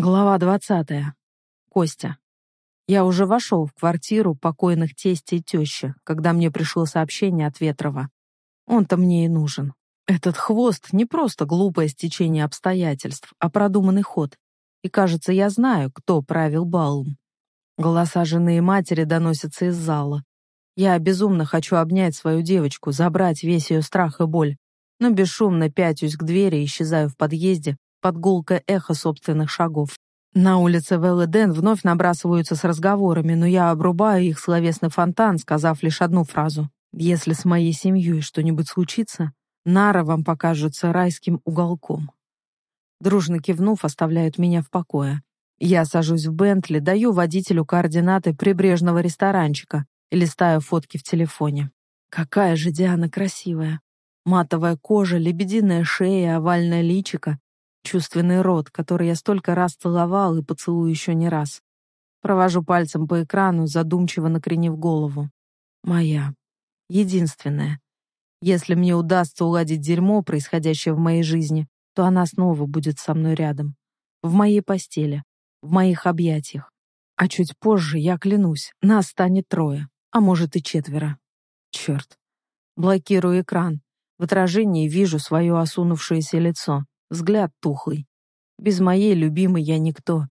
Глава двадцатая. Костя. Я уже вошел в квартиру покойных тести и тещи, когда мне пришло сообщение от Ветрова. Он-то мне и нужен. Этот хвост не просто глупое стечение обстоятельств, а продуманный ход. И кажется, я знаю, кто правил балом. Голоса жены и матери доносятся из зала. Я безумно хочу обнять свою девочку, забрать весь ее страх и боль, но бесшумно пятюсь к двери и исчезаю в подъезде, под гулкое эхо собственных шагов. На улице Велледен вновь набрасываются с разговорами, но я обрубаю их словесный фонтан, сказав лишь одну фразу. «Если с моей семьей что-нибудь случится, Нара вам покажется райским уголком». Дружно кивнув, оставляют меня в покое. Я сажусь в Бентли, даю водителю координаты прибрежного ресторанчика и листаю фотки в телефоне. Какая же Диана красивая. Матовая кожа, лебединая шея, овальное личико, чувственный рот, который я столько раз целовал и поцелую еще не раз. Провожу пальцем по экрану, задумчиво накренив голову. Моя. Единственная. Если мне удастся уладить дерьмо, происходящее в моей жизни, то она снова будет со мной рядом. В моей постели, в моих объятиях. А чуть позже, я клянусь, нас станет трое, а может и четверо. Черт. Блокирую экран. В отражении вижу свое осунувшееся лицо взгляд тухлый. Без моей любимой я никто.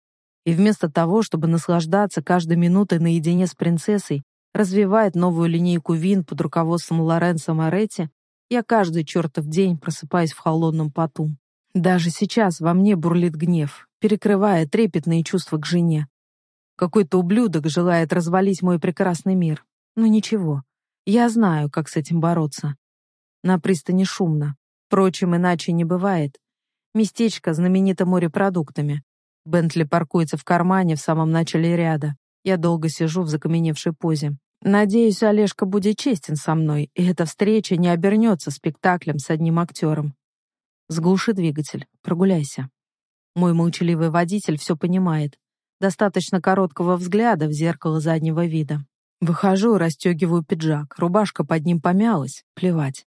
И вместо того, чтобы наслаждаться каждой минутой наедине с принцессой, развивает новую линейку вин под руководством Лоренцо Моретти, я каждый чертов день просыпаюсь в холодном поту. Даже сейчас во мне бурлит гнев, перекрывая трепетные чувства к жене. Какой-то ублюдок желает развалить мой прекрасный мир. Но ничего, я знаю, как с этим бороться. На пристани шумно. Впрочем, иначе не бывает. Местечко знаменито морепродуктами. Бентли паркуется в кармане в самом начале ряда. Я долго сижу в закаменевшей позе. Надеюсь, Олежка будет честен со мной, и эта встреча не обернется спектаклем с одним актером. Сглуши двигатель, прогуляйся. Мой молчаливый водитель все понимает. Достаточно короткого взгляда в зеркало заднего вида. Выхожу, расстегиваю пиджак. Рубашка под ним помялась. Плевать.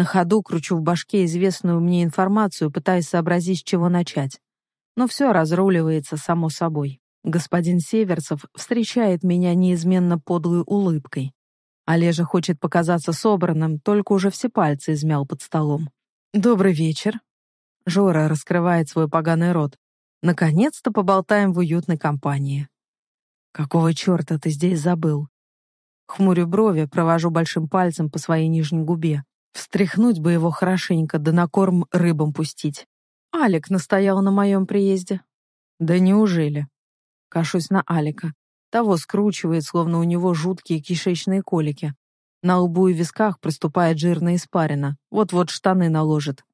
На ходу кручу в башке известную мне информацию, пытаясь сообразить, с чего начать. Но все разруливается само собой. Господин Северцев встречает меня неизменно подлой улыбкой. Олежа хочет показаться собранным, только уже все пальцы измял под столом. «Добрый вечер». Жора раскрывает свой поганый рот. «Наконец-то поболтаем в уютной компании». «Какого черта ты здесь забыл?» Хмурю брови, провожу большим пальцем по своей нижней губе. Встряхнуть бы его хорошенько, да на корм рыбам пустить. Алик настоял на моем приезде. Да неужели? Кашусь на Алика. Того скручивает, словно у него жуткие кишечные колики. На лбу и висках проступает жирная испарина. Вот-вот штаны наложит.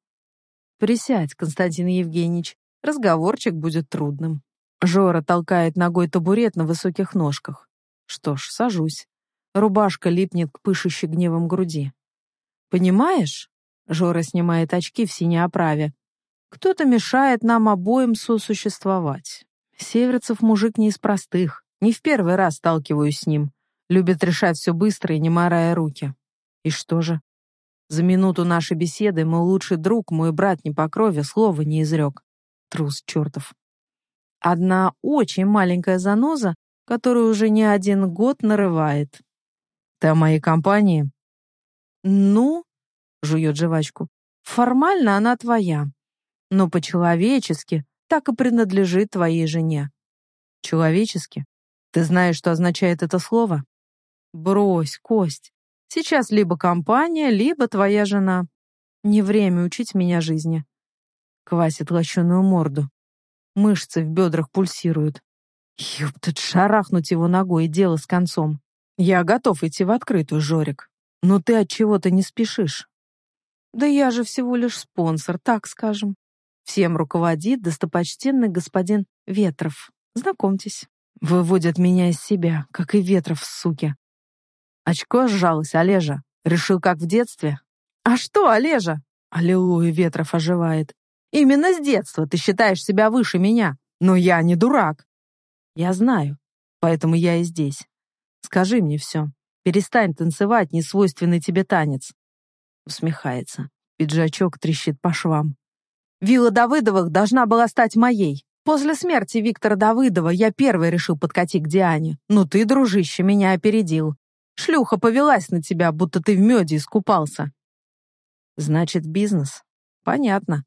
«Присядь, Константин Евгеньевич. Разговорчик будет трудным». Жора толкает ногой табурет на высоких ножках. Что ж, сажусь. Рубашка липнет к пышущей гневом груди. Понимаешь? Жора снимает очки в синей оправе. Кто-то мешает нам обоим сосуществовать. Северцев мужик не из простых. Не в первый раз сталкиваюсь с ним. Любит решать все быстро и не морая руки. И что же? За минуту нашей беседы мой лучший друг, мой брат не по крови, слова не изрек. Трус чертов. Одна очень маленькая заноза, которую уже не один год нарывает. Ты о моей компании? «Ну?» — жует жвачку. «Формально она твоя, но по-человечески так и принадлежит твоей жене». «Человечески? Ты знаешь, что означает это слово?» «Брось, Кость. Сейчас либо компания, либо твоя жена. Не время учить меня жизни». Квасит лощеную морду. Мышцы в бедрах пульсируют. Ёптать, шарахнуть его ногой и дело с концом. Я готов идти в открытую, Жорик. Но ты от чего-то не спешишь. Да я же всего лишь спонсор, так скажем. Всем руководит достопочтенный господин Ветров. Знакомьтесь. Выводят меня из себя, как и Ветров, суки. Очко сжалось, Олежа. Решил, как в детстве. А что, Олежа? Аллилуйя, Ветров оживает. Именно с детства ты считаешь себя выше меня. Но я не дурак. Я знаю, поэтому я и здесь. Скажи мне все. Перестань танцевать несвойственный тебе танец. Усмехается. Пиджачок трещит по швам. Вилла Давыдовых должна была стать моей. После смерти Виктора Давыдова я первый решил подкатить к Диане. Но ты, дружище, меня опередил. Шлюха повелась на тебя, будто ты в меде искупался. Значит, бизнес. Понятно.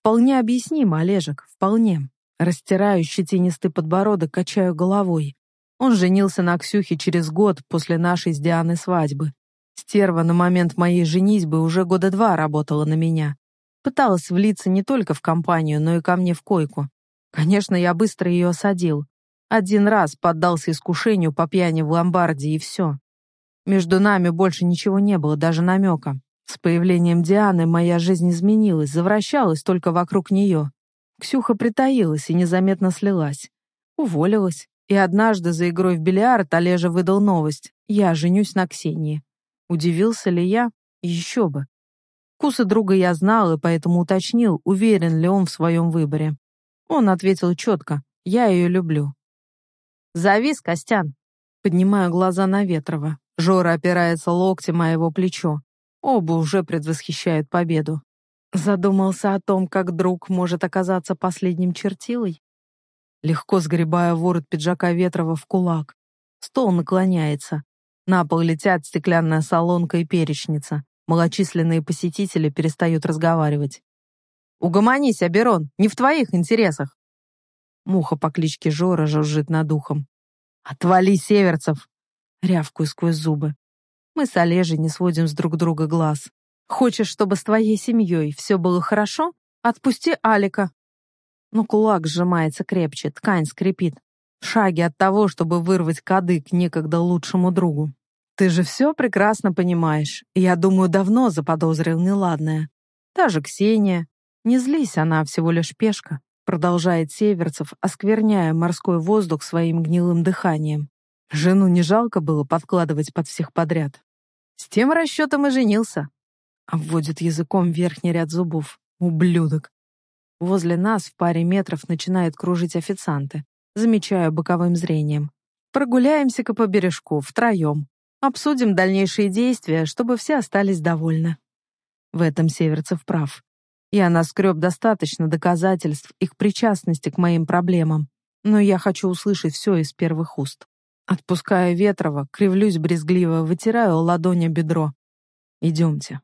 Вполне объяснимо, Олежек, вполне. Растираю щетинистый подбородок, качаю головой. Он женился на Ксюхе через год после нашей с Дианой свадьбы. Стерва на момент моей женитьбы уже года два работала на меня. Пыталась влиться не только в компанию, но и ко мне в койку. Конечно, я быстро ее осадил. Один раз поддался искушению по пьяни в ломбарде, и все. Между нами больше ничего не было, даже намека. С появлением Дианы моя жизнь изменилась, завращалась только вокруг нее. Ксюха притаилась и незаметно слилась. Уволилась. И однажды за игрой в бильярд Олежа выдал новость. Я женюсь на Ксении. Удивился ли я? Еще бы. Вкусы друга я знал и поэтому уточнил, уверен ли он в своем выборе. Он ответил четко. Я ее люблю. «Завис, Костян!» Поднимаю глаза на Ветрова. Жора опирается локтем о его плечо. Оба уже предвосхищают победу. Задумался о том, как друг может оказаться последним чертилой? Легко сгребая ворот пиджака Ветрова в кулак. Стол наклоняется. На пол летят стеклянная солонка и перечница. Малочисленные посетители перестают разговаривать. «Угомонись, Аберон, не в твоих интересах!» Муха по кличке Жора жужжит над ухом. «Отвали, Северцев!» Рявкую сквозь зубы. Мы с Олежей не сводим с друг друга глаз. «Хочешь, чтобы с твоей семьей все было хорошо? Отпусти Алика, но кулак сжимается крепче, ткань скрипит. В шаге от того, чтобы вырвать кадык некогда лучшему другу. Ты же все прекрасно понимаешь. Я думаю, давно заподозрил неладное. Та же Ксения. Не злись, она всего лишь пешка. Продолжает Северцев, оскверняя морской воздух своим гнилым дыханием. Жену не жалко было подкладывать под всех подряд. С тем расчетом и женился. Обводит языком верхний ряд зубов. Ублюдок. Возле нас в паре метров начинают кружить официанты. Замечаю боковым зрением. Прогуляемся-ка по бережку, втроем. Обсудим дальнейшие действия, чтобы все остались довольны. В этом Северцев прав. Я наскреб достаточно доказательств их причастности к моим проблемам. Но я хочу услышать все из первых уст. Отпускаю Ветрова, кривлюсь брезгливо, вытираю ладони бедро. Идемте.